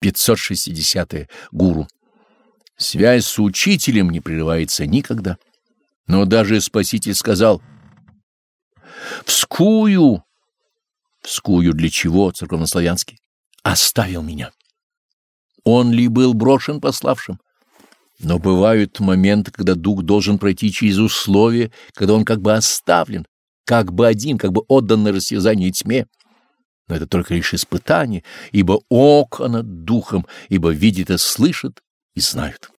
560. -е. Гуру. Связь с учителем не прерывается никогда. Но даже Спаситель сказал «Вскую». «Вскую» для чего, церковнославянский? «Оставил меня». Он ли был брошен пославшим? Но бывают моменты, когда дух должен пройти через условия, когда он как бы оставлен, как бы один, как бы отдан на растязание тьме. Но это только лишь испытание, ибо око над духом, ибо видит и слышит и знают.